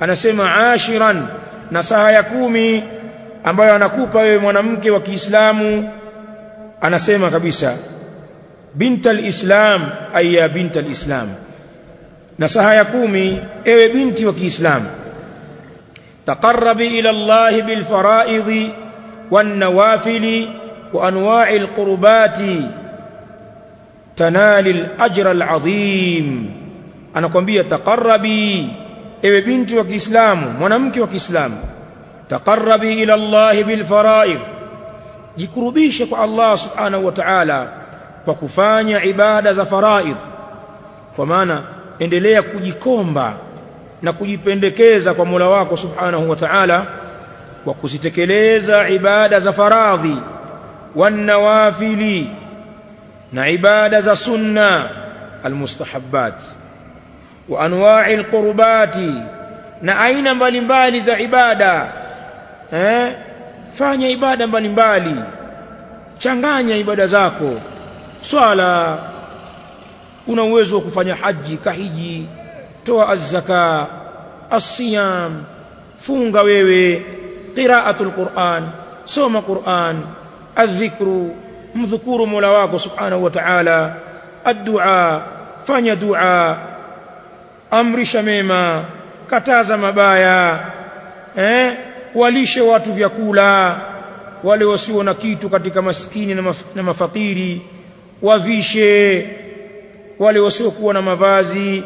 anasema ashiran nasaha ya kumi ambayo anakupa wewe mwanamke wa Kiislamu. Anasema kabisa bintal islam ayya bintal islam. Nasaha ya kumi ewe binti wa Kiislamu. Taqarrabi ila Allah bil faraidhi wan nawafil wa anwa'il qurbati tanali al ajra al azim. Anakwambia taqarrabi ewe binti wa Kiislamu mwanamke wa Kiislamu taqarrabi ila Allah bil faraid. Jikurubishe kwa Allah subhanahu wa ta'ala kwa kufanya ibada za faraid. Kwa maana endelea kujikomba na kujipendekeza kwa Mola wako subhanahu wa ta'ala kwa kuzitekeleza ibada za faradhi wanawafili na ibada za sunna almustahabbat wa anwa'i alqurbati na aina mbalimbali za ibada. Eh? Fanya ibada mbalimbali. Changanya ibada zako. Swala. Una uwezo wa kufanya haji kahiji toa azzaka funga wewe qiraatul quran soma quran adhikru mdhukuru mola wako subhanahu wa ta'ala addu'a fanya dua amrisha mema kataza mabaya eh? Walishe watu vyakula wale wasio na kitu katika maskini na, maf na mafakiri wavishe wale wasiokuwa na mavazi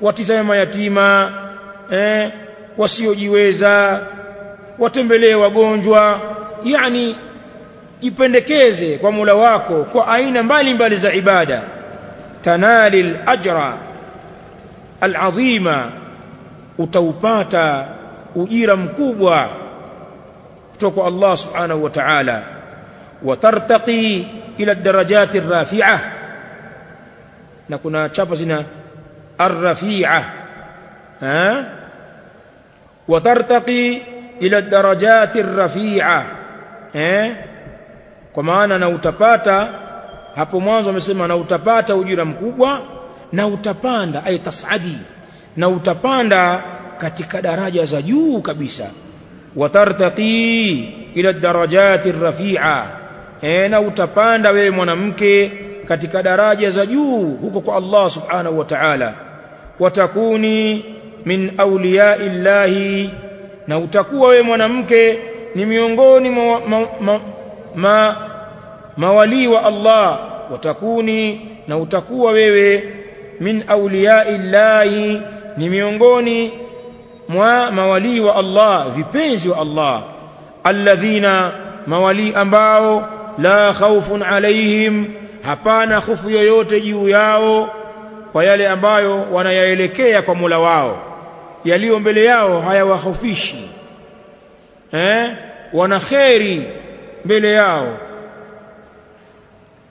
watizame mayatima eh? Wasiojiweza watembelee wagonjwa. Yani jipendekeze kwa mula wako kwa aina mbalimbali mbali za ibada. Tanali al-ajra al-azima utaupata ujira mkubwa kutoka kwa Allah subhanahu wa ta'ala. Watartaqi ila darajati rafi'ah na kuna chapa zina arrafi'ah ha? Watartaqi ila darajati rafi'ah kwa maana na utapata hapo mwanzo amesema na utapata ujira mkubwa na utapanda ay tasadi na utapanda katika daraja za juu kabisa. Watartaqi ila darajati rafi'a eh na utapanda wewe mwanamke katika daraja za juu huko kwa Allah subhanahu wa ta'ala. Watakuni min awliya'i llahi na utakuwa wewe mwanamke ni miongoni mwa ma, ma, ma, mawali wa Allah. Watakuni na utakuwa wewe min awliya'i llahi ni miongoni mwa mawalii wa Allah vipenzi wa Allah alladhina mawalii ambao la khawfun alaihim hapana hofu yoyote juu yao kwa yale ambayo wanayaelekea kwa Mola wao. Yaliyo mbele yao hayawahofishi eh? Wana kheri mbele yao.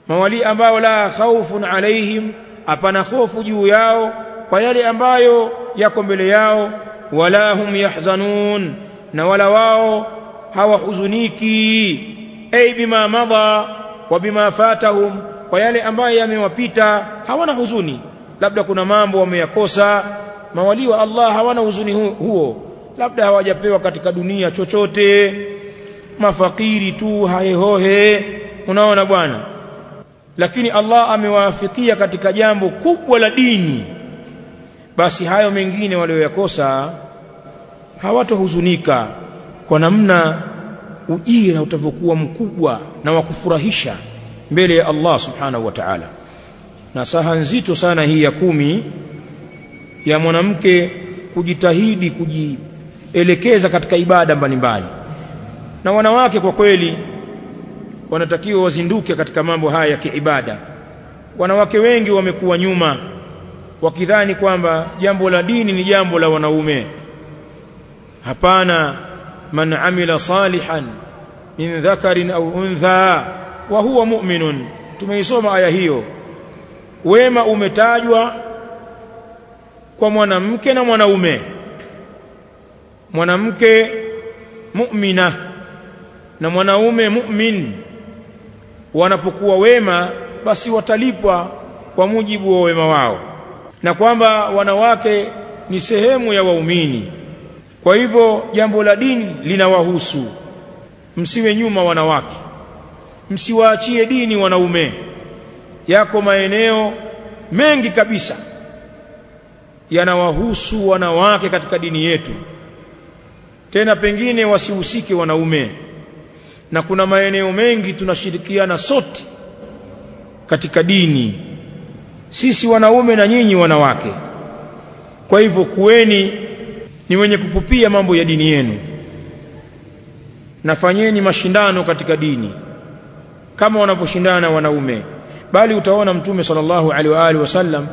Mawali ambao la khawfun alaihim hapana hofu juu yao kwa yale ambayo yako mbele yao wala hum yahzanun na wala wao hawahuzuniki. Ay bima madha wa bima fatahum kwa yale ambayo yamewapita hawana huzuni. Labda kuna mambo wameyakosa mawali wa Allah hawana huzuni huo. Labda hawajapewa katika dunia chochote. Mafakiri tu hayehohe unaona bwana lakini Allah amewafikia katika jambo kubwa la dini. Basi hayo mengine walioyakosa hawatohuzunika kwa namna ujira utavyokuwa mkubwa na wa kufurahisha mbele ya Allah subhanahu wa ta'ala. Na saha nzito sana hii ya kumi ya mwanamke kujitahidi kujielekeza katika ibada mbalimbali. Na wanawake kwa kweli wanatakiwa wazinduke katika mambo haya ya kiibada. Wanawake wengi wamekuwa nyuma wakidhani kwamba jambo la dini ni jambo la wanaume. Hapana man amila salihan min dhakarin au untha wa huwa mu'minun. Tumeisoma aya hiyo. Wema umetajwa kwa mwanamke na mwanaume. Mwanamke mu'mina na mwanaume mu'min wanapokuwa wema basi watalipwa kwa mujibu wa wema wao. Na kwamba wanawake ni sehemu ya waumini. Kwa hivyo jambo la dini linawahusu. Msiwe nyuma wanawake. Msiwaachie dini wanaume. Yako maeneo mengi kabisa yanawahusu wanawake katika dini yetu. Tena pengine wasihusike wanaume na kuna maeneo mengi tunashirikiana sote katika dini. Sisi wanaume na nyinyi wanawake. Kwa hivyo kuweni ni wenye kupupia mambo ya dini yenu. Nafanyeni mashindano katika dini kama wanavyoshindana wanaume. Bali utaona mtume sallallahu alaihi wa alihi wasallam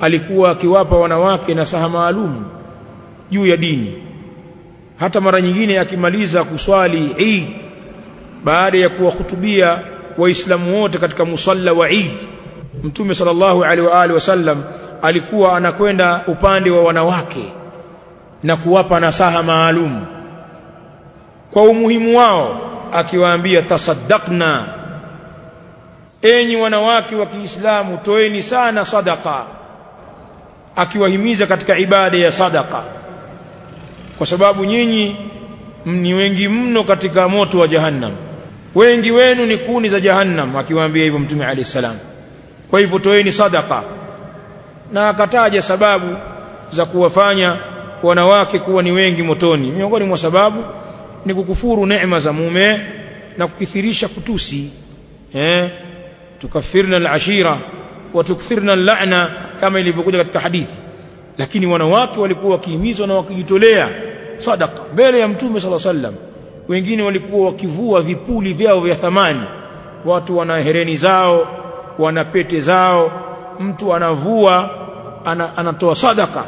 alikuwa akiwapa wanawake na saha maalum juu ya dini. Hata mara nyingine akimaliza kuswali Eid baada ya kuwahutubia waislamu wote katika musalla wa Eid. Mtume sallallahu alaihi wa alihi wasallam alikuwa anakwenda upande wa wanawake na kuwapa nasaha maalum. Kwa umuhimu wao akiwaambia tasaddaqna. Enyi wanawake wa Kiislamu toeni sana sadaka akiwahimiza katika ibada ya sadaka kwa sababu nyinyi ni wengi mno katika moto wa jahannam wengi wenu ni kuni za jahannam akiwaambia hivyo mtume alayhi salam. Kwa hivyo toeni sadaka na akataja sababu za kuwafanya wanawake kuwa ni wengi motoni. Miongoni mwa sababu ni kukufuru neema za mume na kukithirisha kutusi eh? Tukafirna alashira wa tukthirna al-la'na kama ilivyokuja katika hadithi. Lakini wanawake walikuwa wakihimizwa na wakijitolea sadaka mbele ya mtume sallallahu alaihi sallam wengine walikuwa wakivua vipuli vyao vya thamani. Watu wana hereni zao wana pete zao. Mtu anavua ana, anatoa sadaka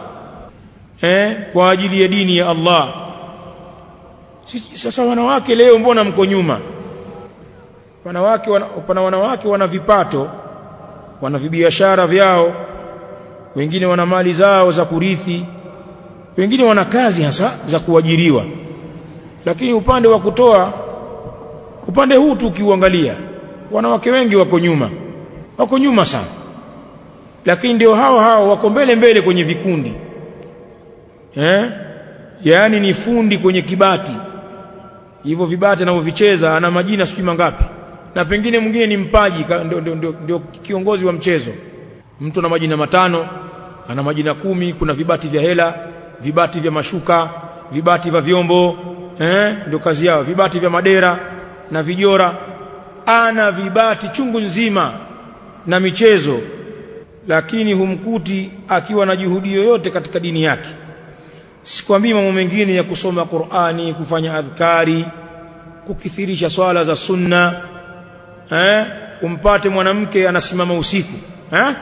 eh, kwa ajili ya dini ya Allah. Sasa wanawake leo mbona mko nyuma? Wanawake wana, pana wanawake wana vipato wana vibiashara vyao. Wengine wana mali zao za kurithi. Wengine wana kazi hasa za kuajiriwa lakini upande wa kutoa upande huu tu ukiuangalia wanawake wengi wako nyuma. Wako nyuma sana. Lakini ndio hao hao wako mbele mbele kwenye vikundi. Eh? Yaani ni fundi kwenye kibati. Hivyo vibati anavyovicheza ana majina sijui mangapi. Na pengine mwingine ni mpaji ndio kiongozi wa mchezo. Mtu ana majina matano ana majina kumi kuna vibati vya hela vibati vya mashuka vibati vya vyombo eh ndio kazi yao. Vibati vya madera na vijora. Ana vibati chungu nzima na michezo. Lakini humkuti akiwa na juhudi yoyote katika dini yake. Sikwambii mambo mengine ya kusoma Qur'ani kufanya adhkari kukithirisha swala za sunna. Eh umpate mwanamke anasimama usiku. Eh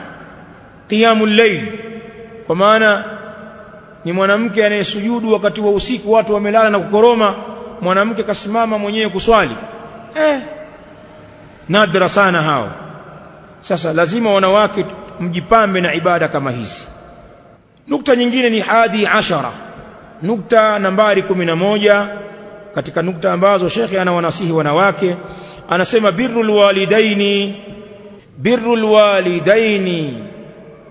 qiyamul layl. Kwa maana ni mwanamke anayesujudu wakati wa usiku watu wamelala na kukoroma mwanamke kasimama mwenyewe kuswali. Eh nadra sana hao. Sasa lazima wanawake mjipambe na ibada kama hizi. Nukta nyingine ni hadi ashara. Nukta nambari moja katika nukta ambazo shekhe anawanasihi wanawake anasema birrul walidaini birrul walidaini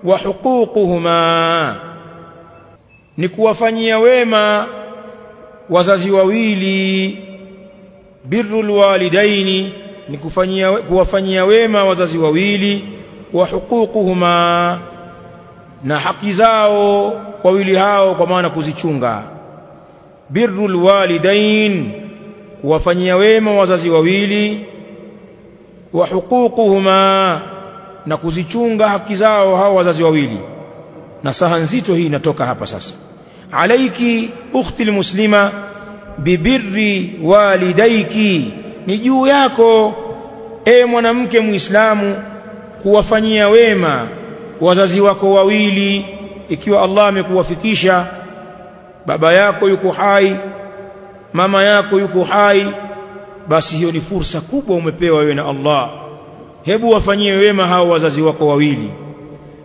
wa huququhuma ni kuwafanyia wema wazazi wawili. Birrul walidaini ni kufanyia kuwafanyia wema wazazi wawili wa huququhuma na haki zao wawili hao kwa maana kuzichunga. Birrul walidain kuwafanyia wema wazazi wawili wa huququhuma na kuzichunga haki zao hao wazazi wawili. Na saha nzito hii inatoka hapa sasa alaiki ukhti almuslima bibirri walidaiki ni juu yako e mwanamke muislamu kuwafanyia wema wazazi wako wawili. Ikiwa Allah amekuwafikisha baba yako yuko hai mama yako yuko hai basi hiyo ni fursa kubwa umepewa wewe na Allah. Hebu wafanyie wema hao wazazi wako wawili.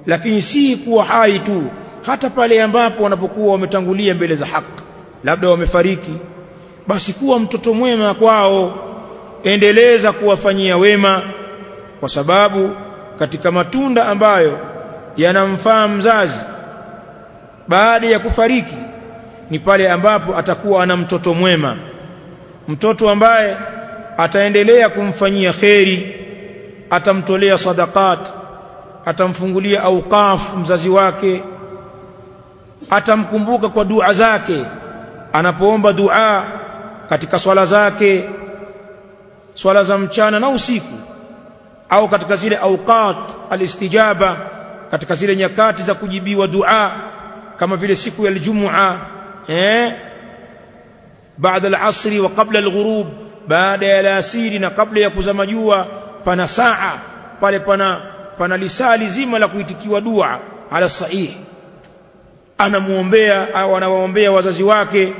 Lakini si kuwa hai tu hata pale ambapo wanapokuwa wametangulia mbele za haki labda wamefariki basi kuwa mtoto mwema kwao endeleza kuwafanyia wema kwa sababu katika matunda ambayo yanamfaa mzazi baada ya kufariki ni pale ambapo atakuwa ana mtoto mwema. Mtoto ambaye ataendelea kumfanyia kheri atamtolea sadaqat atamfungulia auqaf mzazi wake atamkumbuka kwa dua zake anapoomba dua katika swala zake swala za mchana na usiku au katika zile auqat alistijaba katika zile nyakati za kujibiwa dua kama vile siku ya aljumua eh baada al-asri wa qabla al-ghurub baada ya alasiri na kabla ya kuzama jua pana saa pale pana pana lisali zima la kuitikiwa dua ala sahih anamuombea au anawaombea wazazi wake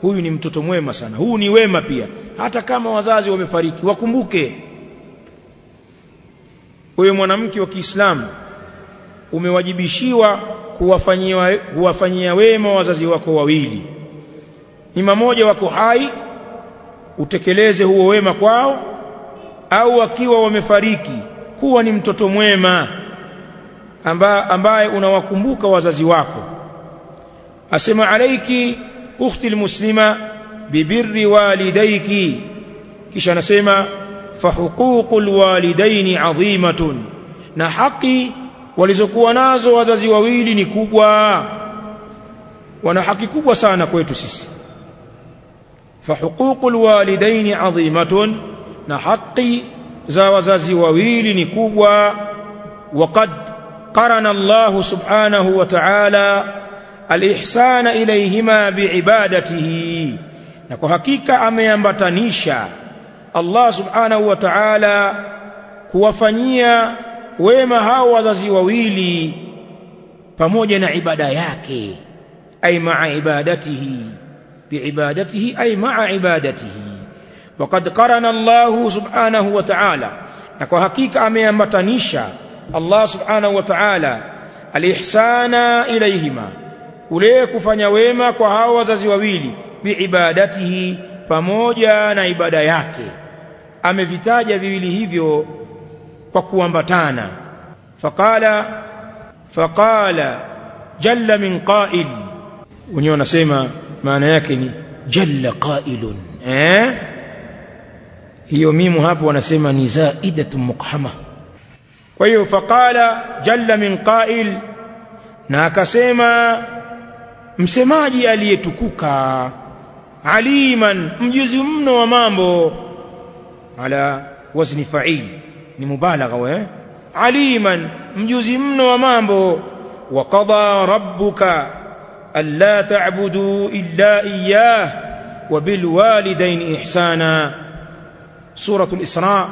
huyu ni mtoto mwema sana huu ni wema pia. Hata kama wazazi wamefariki wakumbuke. Wewe mwanamke wa Kiislamu umewajibishiwa kuwafanyia kuwafanyia wema wazazi wako wawili. Ni mmoja wako hai utekeleze huo wema kwao au wakiwa wamefariki kuwa ni mtoto mwema amba, ambaye unawakumbuka wazazi wako. Asema alaiki ukhti almuslima bibirri walidayki kisha anasema fahuququl walidaini adhimatun na haki walizokuwa nazo wazazi wawili ni kubwa. Wana haki kubwa sana kwetu sisi. Fahuququl walidaini adhimatun na haki za wazazi wawili ni kubwa. Waqad qarana Allah subhanahu wa ta'ala alihsana ilayhima biibadatihi na kwa hakika ameambatanisha Allah subhanahu wa ta'ala kuwafanyia wema hao wazazi wawili pamoja na ibada yake ay ma'a ibadatihi biibadatihi ay ma'a ibadatihi وقد قرن الله سبحانه وتعالى na kwa hakika ameambatanisha Allah subhanahu wa ta'ala alihsana ilayhima kule kufanya wema kwa hao wazazi wawili biibadatihi pamoja na ibada yake. Amevitaja viwili hivyo kwa kuambatana. Faqala faqala jalla min qa'il. Wenyewe wanasema maana yake ni jalla qa'ilun eh? Hiyo mimu hapo wanasema ni zaidatun muqhama kwa hiyo faqala jalla min qa'il na akasema msemaji aliyetukuka aliman mjuzi mno wa mambo ala wazni fa'il ni mubalagha wa aliman mjuzi mno wa mambo wa qada rabbuka alla ta'budu illa iyyah wa bil walidayni ihsana suratul isra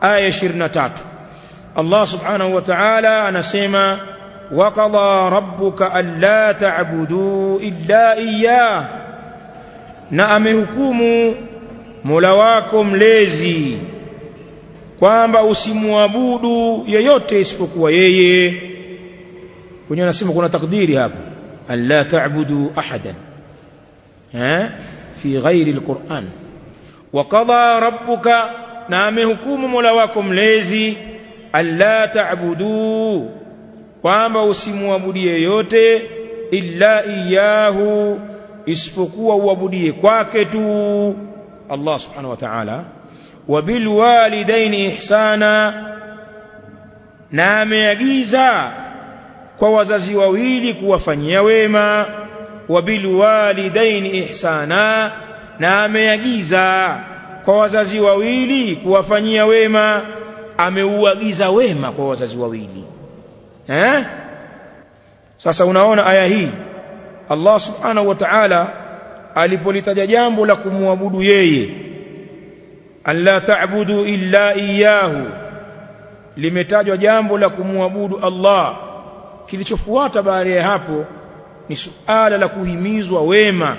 aya 23 الله سبحانه وتعالى نسيما وقضى ربك ألا تعبدوا إلا إياه. نعم نأمهكم ملواكم ليزي. كوانبا أسموا أبودوا ييوتي اسفقوا وييي. كوني نسيما كنا تقديري هاب. ألا تعبدوا أحدا. ها؟ في غير القرآن. وقضى ربك نعم نأمهكم ملواكم ليزي. Alla ta'budu kwamba usimuabudie yeyote illa iyahu isipokuwa uabudie kwake tu Allah subhanahu wa ta'ala. Wa bil walidaini ihsana na ameagiza kwa wazazi wawili kuwafanyia wema. Wa bil walidaini ihsana na ameagiza kwa wazazi wawili kuwafanyia wema ameuagiza wema kwa wazazi wawili. Eh? Sasa unaona aya hii. Allah subhanahu wa ta'ala alipolitaja jambo la kumwabudu yeye. Alla ta'budu illa iyyahu. Limetajwa jambo la kumwabudu Allah. Kilichofuata baada ya hapo ni suala la kuhimizwa wema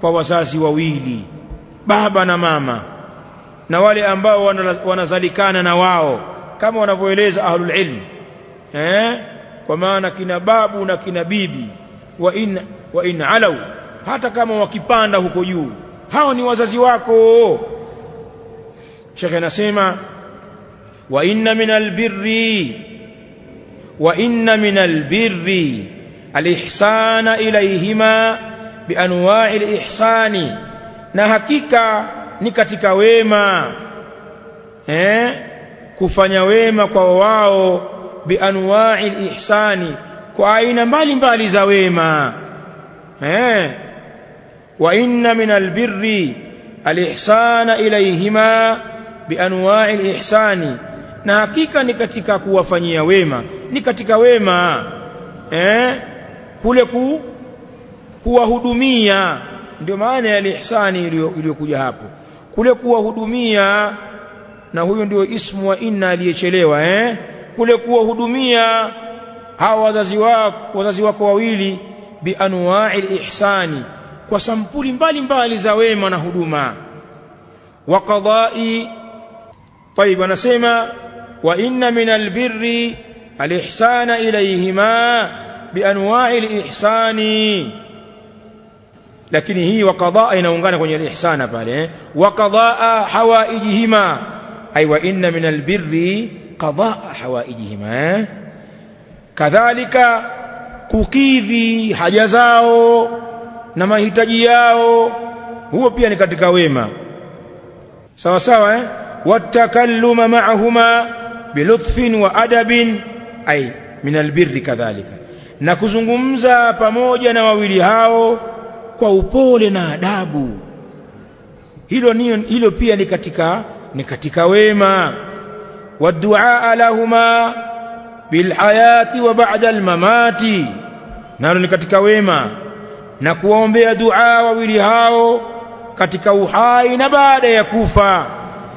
kwa wazazi wawili. Baba na mama na wale ambao wanazalikana na wao kama wanavyoeleza ahlul ilm. Eh? Kwa maana kina babu na kina bibi. Wa in wa in alau hata kama wakipanda huko juu. Hao ni wazazi wako. Shekhe anasema wa inna minal birri. Wa inna minal birri. Alihsana ilayhima bianwa'i ihsani. Na hakika ni katika wema eh? Kufanya wema kwa wao bianwa'i anwa'i ihsani kwa aina mbalimbali za wema eh? Wa inna min albirri alihsana ilayhima bianwa'i alihsani na hakika ni katika kuwafanyia wema ni katika wema eh? Kule ku kuwahudumia ndio maana ya alihsani iliyokuja hapo kule kuwahudumia na huyo ndio ismu wa inna aliyechelewa eh kule kuwahudumia hawa wazazi wako wazazi wako wawili bianwa'i ihsani kwa sampuli mbalimbali za wema na huduma wa qada'i طيب anasema wa inna min albirri alihsana ilayhima bianwa'i alihsani lakini hii wa qadaa inaungana kwenye alihsana pale eh? wa qadaa hawaijihima ay wa inna min albirri qadaa hawaijihima eh? kadhalika kukidhi haja zao na mahitaji yao huo pia ni katika wema sawa sawa eh watakalluma ma'ahuma bilutfin wa adabin ay min albirri kadhalika na kuzungumza pamoja na wawili hao kwa upole na adabu. Hilo niyo, hilo pia ni katika ni katika wema. Wadua lahuma bilhayati wa ba'da almamati nalo ni katika wema. Na kuwaombea duaa wawili hao katika uhai na baada ya kufa.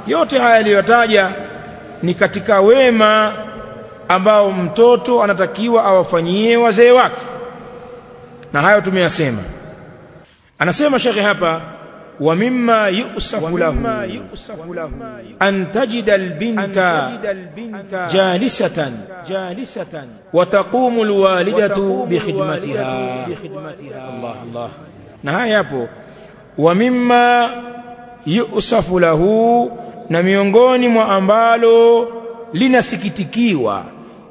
Yote haya aliyotaja ni katika wema ambao mtoto anatakiwa awafanyie wazee wake. Na hayo tumeyasema anasema shekhe hapa an tajida albinta jalisatan jalisatan. wa taqumu alwalidatu bikhidmatiha. Allah Allah. Na haya hapo wa mimma yusafu lahu na miongoni mwa ambalo linasikitikiwa.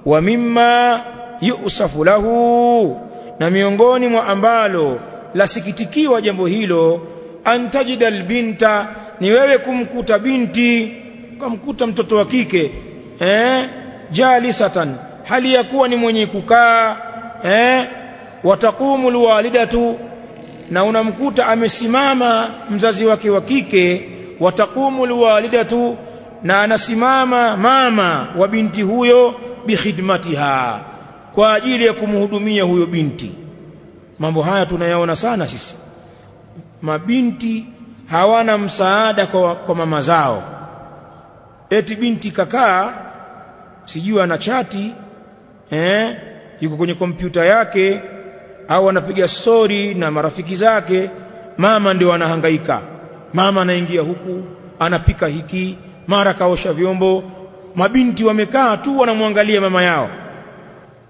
Wa mimma yusafu lahu na miongoni mwa ambalo lasikitikiwa jambo hilo antajida albinta ni wewe kumkuta binti kumkuta mtoto wa kike eh jalisatan hali ya kuwa ni mwenye kukaa eh wataqumu alwalidatu na unamkuta amesimama mzazi wake wa kike wataqumu alwalidatu na anasimama mama wa binti huyo bikhidmatiha kwa ajili ya kumhudumia huyo binti mambo haya tunayaona sana sisi. Mabinti hawana msaada kwa, kwa mama zao. Eti binti kakaa sijui ana chati eh yuko kwenye kompyuta yake au anapiga stori na marafiki zake mama ndio anahangaika. Mama anaingia huku anapika hiki mara kaosha vyombo. Mabinti wamekaa tu wanamwangalia mama yao.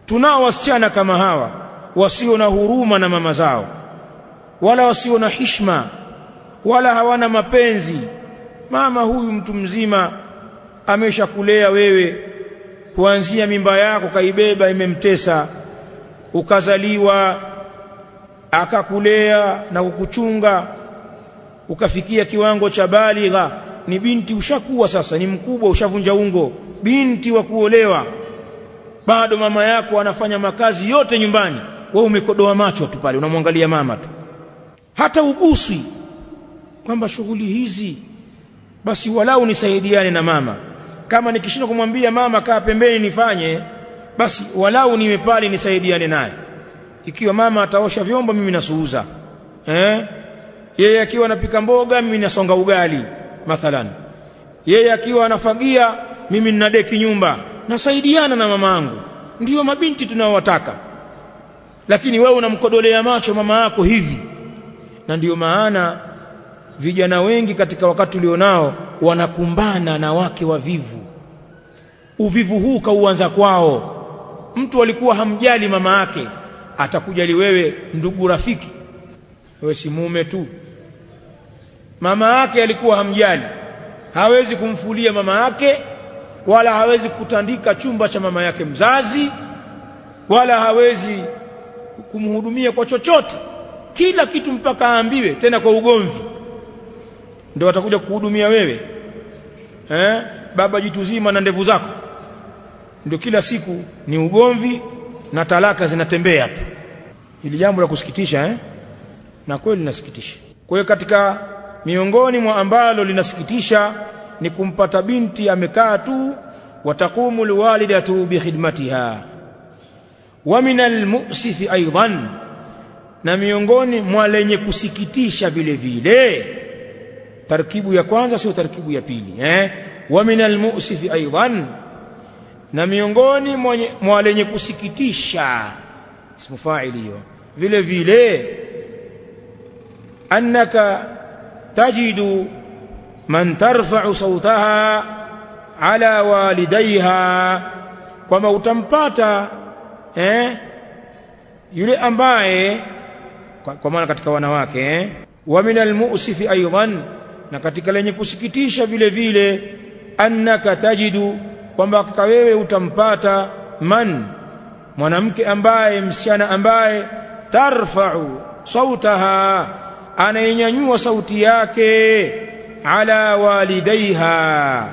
Tunao wasichana kama hawa wasio na huruma na mama zao wala wasio na hishma wala hawana mapenzi. Mama huyu mtu mzima ameshakulea wewe kuanzia mimba yako kaibeba imemtesa ukazaliwa akakulea na kukuchunga ukafikia kiwango cha baligha. Ni binti ushakuwa sasa ni mkubwa ushavunja ungo binti wa kuolewa. Bado mama yako anafanya makazi yote nyumbani wewe umekodoa macho tu pale unamwangalia mama tu. Hata uguswi kwamba shughuli hizi basi walau nisaidiane na mama. Kama nikishindwa kumwambia mama kaa pembeni nifanye basi walau niwe pale nisaidiane naye. Ikiwa mama ataosha vyombo mimi nasuuza. Eh? Yeye akiwa anapika mboga mimi nasonga ugali mathalan. Yeye akiwa anafagia mimi ninadeki nyumba. Nasaidiana na mamangu ndio mabinti tunaowataka lakini wewe unamkodolea macho mama yako hivi. Na ndiyo maana vijana wengi katika wakati ulionao wanakumbana na wake wavivu. Uvivu huu kauanza kwao. Mtu alikuwa hamjali mama yake atakujali wewe ndugu rafiki. Wewe si mume tu. Mama yake alikuwa hamjali. Hawezi kumfulia mama yake wala hawezi kutandika chumba cha mama yake mzazi wala hawezi kumhudumia kwa chochote. Kila kitu mpaka aambiwe tena kwa ugomvi. Ndio watakuja kuhudumia wewe. Eh? Baba jituzima na ndevu zako. Ndio kila siku ni ugomvi na talaka zinatembea tu. Ili jambo la kusikitisha eh? Na kweli linasikitisha. Kwa hiyo katika miongoni mwa ambalo linasikitisha ni kumpata binti amekaa tu watakumu liwalidatu bi bikhidmatiha wa min almu'sif aidan na miongoni mwa lenye kusikitisha vile vile tarkibu ya kwanza sio tarkibu ya pili eh? Wa min almu'sif aidan na miongoni mwa lenye kusikitisha ismu fa'ili hiyo vile vile annaka tajidu man tarfa'u sautaha ala walidaiha kwamba utampata eh? Yule ambaye kwa, kwa maana katika wanawake eh? Wa minal mu'sifi aidan na katika lenye kusikitisha vile vile annaka tajidu kwamba kwa wewe utampata man? Mwanamke ambaye msichana ambaye tarfa'u sautaha anainyanyua sauti yake ala walidaiha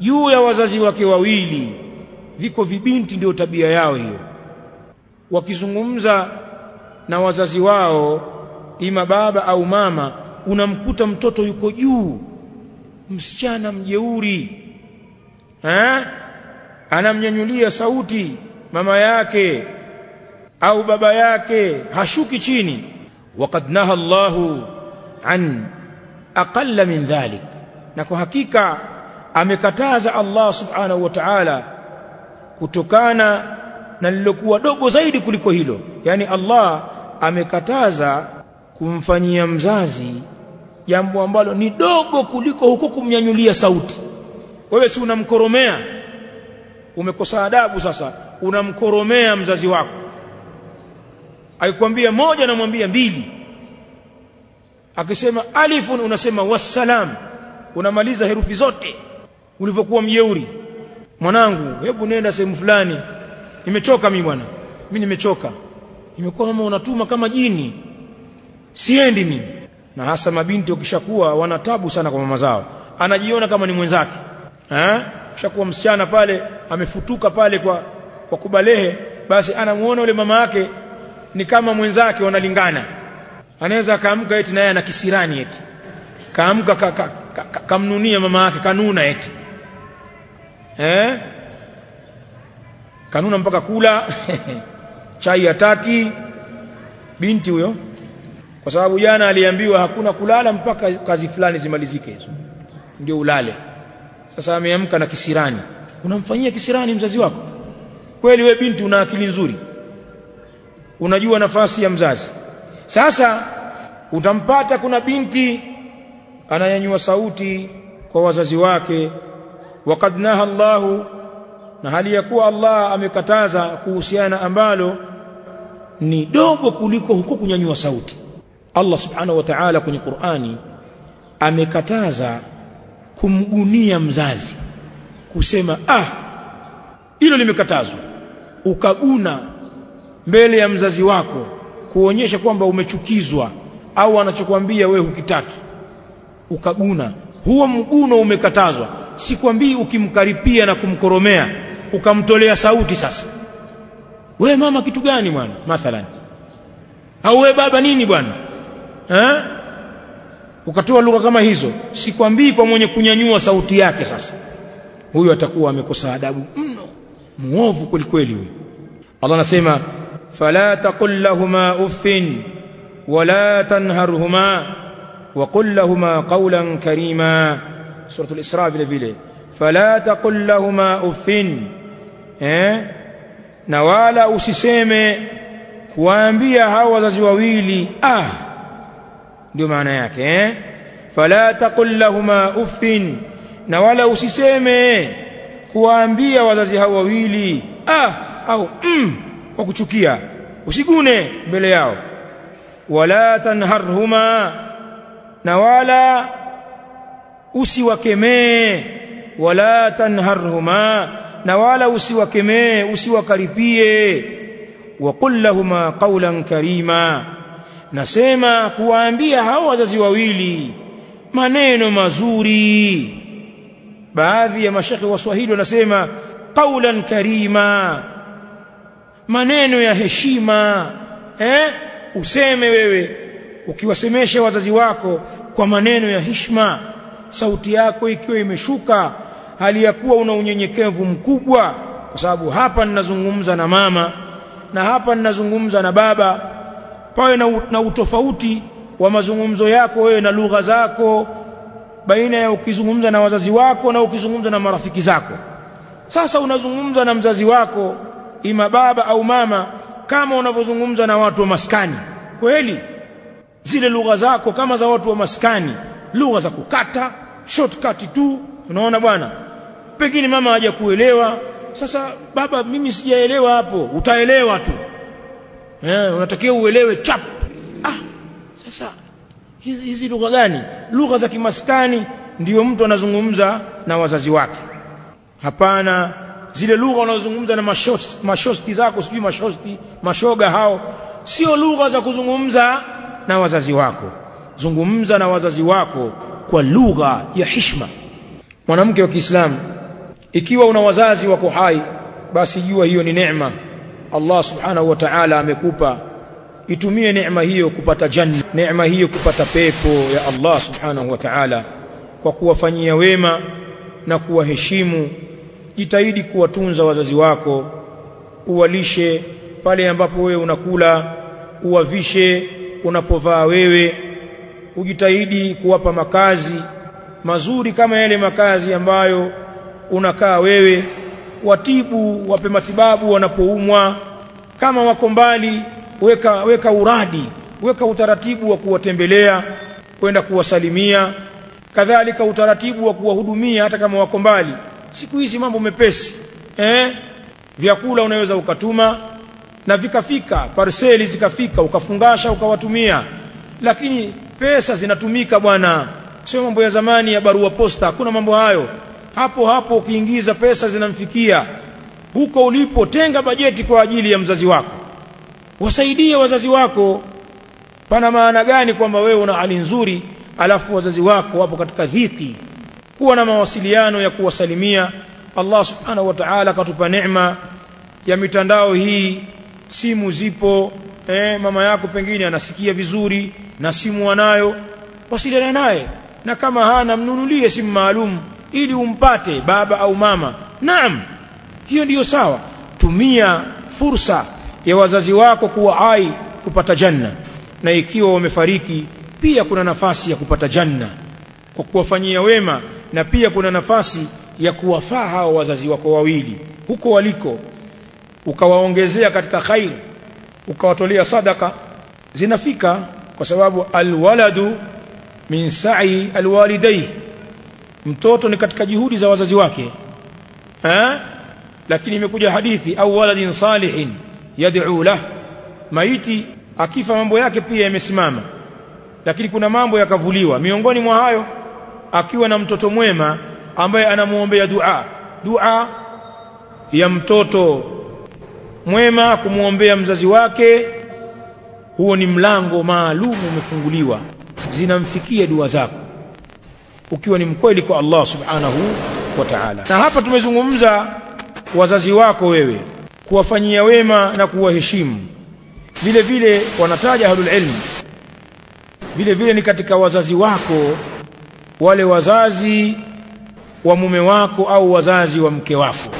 juu ya wazazi wake wawili viko vibinti ndio tabia yao hiyo. Wakizungumza na wazazi wao ima baba au mama unamkuta mtoto yuko juu. Msichana mjeuri. Eh? Anamnyanyulia sauti mama yake au baba yake hashuki chini. Waqad naha Allahu an aqalla min dhalik. Na kwa hakika amekataza Allah subhanahu wa ta'ala kutokana na lilokuwa dogo zaidi kuliko hilo. Yani Allah amekataza kumfanyia mzazi jambo ambalo ni dogo kuliko huko kumnyanyulia sauti. Wewe si unamkoromea? Umekosa adabu sasa. Unamkoromea mzazi wako. Akikwambia moja namwambia mbili. Akisema alifun unasema wassalam. Unamaliza herufi zote ulivyokuwa mjeuri mwanangu hebu nenda sehemu fulani. Nimechoka mimi bwana. Mimi nimechoka. Nimekuwa mama unatuma kama jini. Siendi mimi. Na hasa mabinti wakishakuwa wanatabu sana kwa mama zao. Anajiona kama ni mwenzake. Eh kishakuwa msichana pale amefutuka pale kwa kwa kubalehe basi anamuona yule mama yake ni kama mwenzake wanalingana. Anaweza akaamka eti naye ana kisirani eti. Kaamka ka, ka, ka, ka, kamnunia mama yake kanuna eti eh? Kanuna mpaka kula. Chai hataki. Binti huyo. Kwa sababu jana aliambiwa hakuna kulala mpaka kazi fulani zimalizike hizo. Ndio ulale. Sasa ameamka na kisirani. Unamfanyia kisirani mzazi wako? Kweli we binti una akili nzuri? Unajua nafasi ya mzazi. Sasa utampata kuna binti ananyanyua sauti kwa wazazi wake waqad naha Allahu na hali ya kuwa Allah amekataza kuhusiana ambalo ni dogo kuliko huko kunyanyua sauti. Allah subhanahu wa ta'ala kwenye Qur'ani amekataza kumgunia mzazi kusema ah hilo limekatazwa. Ukaguna mbele ya mzazi wako kuonyesha kwamba umechukizwa au anachokwambia wewe hukitaki. Ukaguna. Huo mguno umekatazwa sikwambii ukimkaripia na kumkoromea ukamtolea sauti sasa. Wewe mama kitu gani bwana? Mathalan. Au wewe baba nini bwana? Eh ukatoa lugha kama hizo sikwambii kwa mwenye kunyanyua sauti yake sasa. Huyo atakuwa amekosa adabu mno. Muovu kweli kweli huyo Allah anasema fala taqul lahumā uffin wala tanharhumā wa qul lahumā qawlan karīmā suratul Isra vile vile. Fala taqul lahumā uffin eh? Na wala usiseme kuambia hao wazazi wawili ah! Ndio maana yake eh? Fala taqul lahumā uffin na wala usiseme kuambia wazazi hao wawili ah! Au mm! kwa kuchukia. Usigune mbele yao. Wala tanharhuma na wala usiwakemee wala tanharhuma na wala usiwakemee usiwakaripie. Waqul lahuma qawlan karima nasema kuwaambia hao wazazi wawili maneno mazuri. Baadhi ya mashekhi wa Swahili wanasema qaulan karima maneno ya heshima eh? Useme wewe ukiwasemesha wazazi wako kwa maneno ya heshima sauti yako ikiwa imeshuka hali ya kuwa una unyenyekevu mkubwa kwa sababu hapa ninazungumza na mama na hapa ninazungumza na baba. Pawe na, na utofauti wa mazungumzo yako wewe na lugha zako baina ya ukizungumza na wazazi wako na ukizungumza na marafiki zako. Sasa unazungumza na mzazi wako ima baba au mama kama unavyozungumza na watu wa maskani. Kweli? Zile lugha zako kama za watu wa maskani lugha za kukata shortcut tu. Unaona bwana? Pengine mama haja kuelewa sasa baba mimi sijaelewa hapo. Utaelewa tu. Eh unatakiwa uelewe chap. Ah sasa hizi, hizi lugha gani? Lugha za kimaskani ndiyo mtu anazungumza na wazazi wake. Hapana zile lugha unazozungumza na mashosti, mashosti zako sijui mashosti mashoga hao sio lugha za kuzungumza na wazazi wako zungumza na wazazi wako kwa lugha ya hishma mwanamke wa Kiislamu ikiwa una wazazi wako hai basi jua hiyo ni neema. Allah subhanahu wa ta'ala amekupa. Itumie neema hiyo kupata janna neema hiyo kupata pepo ya Allah subhanahu wa ta'ala kwa kuwafanyia wema na kuwaheshimu. Jitahidi kuwatunza wazazi wako uwalishe pale ambapo wewe unakula uwavishe unapovaa wewe ujitahidi kuwapa makazi mazuri kama yale makazi ambayo unakaa wewe watibu wape matibabu wanapoumwa. Kama wako mbali weka weka uradi weka utaratibu wa kuwatembelea kwenda kuwasalimia. Kadhalika utaratibu wa kuwahudumia hata kama wako mbali. Siku hizi mambo mepesi eh? Vyakula unaweza ukatuma na vikafika parseli zikafika ukafungasha ukawatumia lakini pesa zinatumika bwana. Sio mambo ya zamani ya barua posta kuna mambo hayo. Hapo hapo ukiingiza pesa zinamfikia. Huko ulipo tenga bajeti kwa ajili ya mzazi wako. Wasaidie wazazi wako. Pana maana gani kwamba wewe una hali nzuri alafu wazazi wako wapo katika dhiki kuwa na mawasiliano ya kuwasalimia. Allah subhanahu wa ta'ala katupa neema. Ya mitandao hii simu zipo eh, mama yako pengine anasikia vizuri na simu anayo wasiliana naye. Na kama hana mnunulie simu maalum ili umpate baba au mama. Naam hiyo ndiyo sawa. Tumia fursa ya wazazi wako kuwa hai kupata janna. Na ikiwa wamefariki pia kuna nafasi ya kupata janna kwa kuwafanyia wema na pia kuna nafasi ya kuwafaa hao wazazi wako wawili huko waliko ukawaongezea katika khair ukawatolea sadaka zinafika kwa sababu alwaladu min sa'i alwalidai mtoto ni katika juhudi za wazazi wake ha? lakini imekuja hadithi au waladin salihin yad'u lah. Maiti akifa mambo yake pia yamesimama. Lakini kuna mambo yakavuliwa. Miongoni mwa hayo akiwa na mtoto mwema ambaye anamuombea dua. Dua ya mtoto mwema kumuombea mzazi wake huo ni mlango maalumu umefunguliwa zinamfikia dua zako ukiwa ni mkweli kwa Allah subhanahu wa ta'ala. Na hapa tumezungumza wazazi wako wewe kuwafanyia wema na kuwaheshimu. Vile vile wanataja ahlul ilm vile vile ni katika wazazi wako wale wazazi wa mume wako au wazazi wa mke wako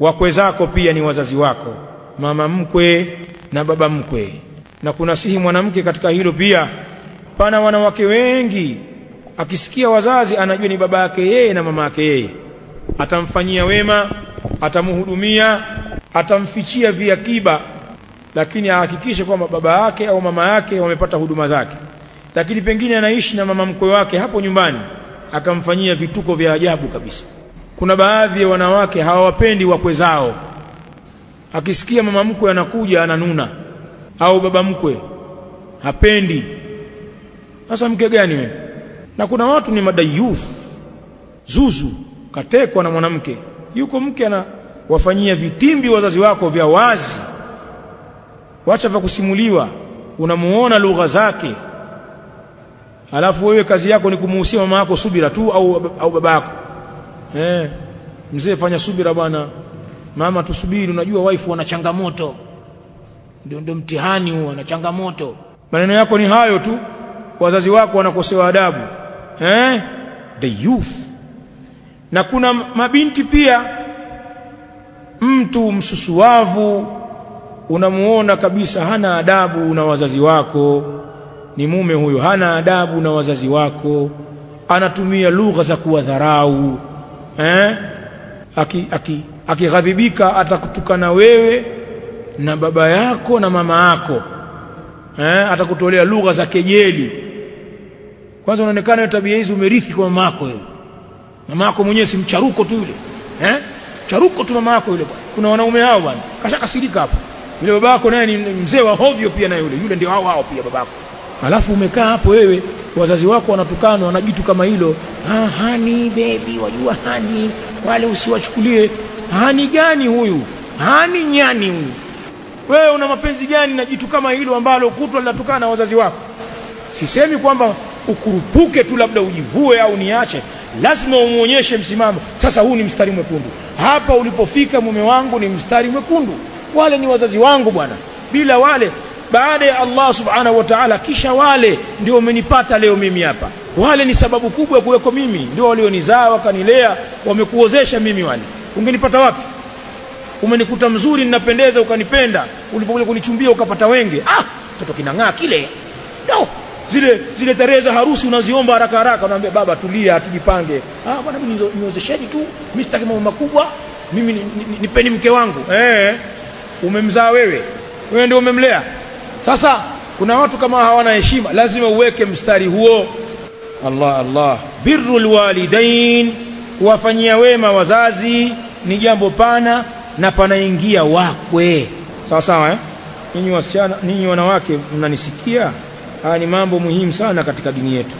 wakwe zako pia ni wazazi wako mama mkwe na baba mkwe. Na kuna sihi mwanamke katika hilo pia pana wanawake wengi akisikia wazazi anajua ni baba yake yeye na mama yake yeye. Atamfanyia wema atamhudumia atamfichia viakiba lakini ahakikishe kwamba baba yake au mama yake wamepata huduma zake. Lakini pengine anaishi na mama mkwe wake hapo nyumbani akamfanyia vituko vya ajabu kabisa kuna baadhi ya wanawake hawawapendi wakwe zao. Akisikia mama mkwe anakuja ananuna. Au baba mkwe hapendi. Sasa mke gani wewe na kuna watu ni madayuth zuzu katekwa na mwanamke. Yuko mke anawafanyia vitimbi wazazi wako vya wazi. Wacha vya kusimuliwa unamuona lugha zake. Alafu wewe kazi yako ni kumuhusia mama yako subira tu au au baba yako eh mzee fanya subira bwana. Mama tusubiri unajua wife wana changamoto. Ndio ndio mtihani huo na changamoto. Maneno yako ni hayo tu. Wazazi wako wanakosewa adabu. Eh? The youth. Na kuna mabinti pia. Mtu msusuavu unamuona kabisa hana adabu na wazazi wako. Ni mume huyo hana adabu na wazazi wako. Anatumia lugha za kuwadharau eh? Akighadhibika aki, aki atakutukana wewe na baba yako na mama yako. Eh? Atakutolea lugha za kejeli. Kwanza unaonekana tabia hizi umerithi kwa mama yako wewe. Mama yako mwenyewe si mcharuko tu yule. Eh? Charuko tu mama yako yule bwana. Kuna wanaume hao bwana. Kashakasirika hapo. Yule baba yako naye ni mzee wa hovyo pia na yule. Yule ndio hao hao pia babako alafu umekaa hapo wewe wazazi wako wanatukanwa na jitu kama hilo. Ah hani baby wajua hani wale usiwachukulie. Hani gani huyu? Hani nyani huyu. Wewe una mapenzi gani na jitu kama hilo ambalo kutwa linatukana na wazazi wako? Sisemi kwamba ukurupuke tu labda ujivue au niache lazima umuonyeshe msimamo. Sasa huu ni mstari mwekundu. Hapa ulipofika mume wangu ni mstari mwekundu. Wale ni wazazi wangu bwana. Bila wale baada ya Allah subhanahu wa ta'ala kisha wale ndio wamenipata leo mimi hapa. Wale ni sababu kubwa ya kuweko mimi. Ndio walionizaa wakanilea wamekuozesha mimi wale. Ungenipata wapi? Umenikuta mzuri ninapendeza ukanipenda. Ulipokuja kunichumbia ukapata wenge. Ah! Mtoto kinang'aa kile. No! Zile zile tarehe za harusi unaziomba haraka haraka unaambia baba tulia tujipange ah bwana mimi niozesheni tu. Mimi sitaki mambo makubwa. Mimi nipeni mke wangu. Eh umemzaa wewe. Wewe ndio umemlea sasa kuna watu kama hawana heshima lazima uweke mstari huo. Allah Allah. Birrul walidain kuwafanyia wema wazazi ni jambo pana na panaingia wakwe. Sawa sawa eh? Ninyi wasichana ninyi wanawake mnanisikia? Haya ni mambo muhimu sana katika dini yetu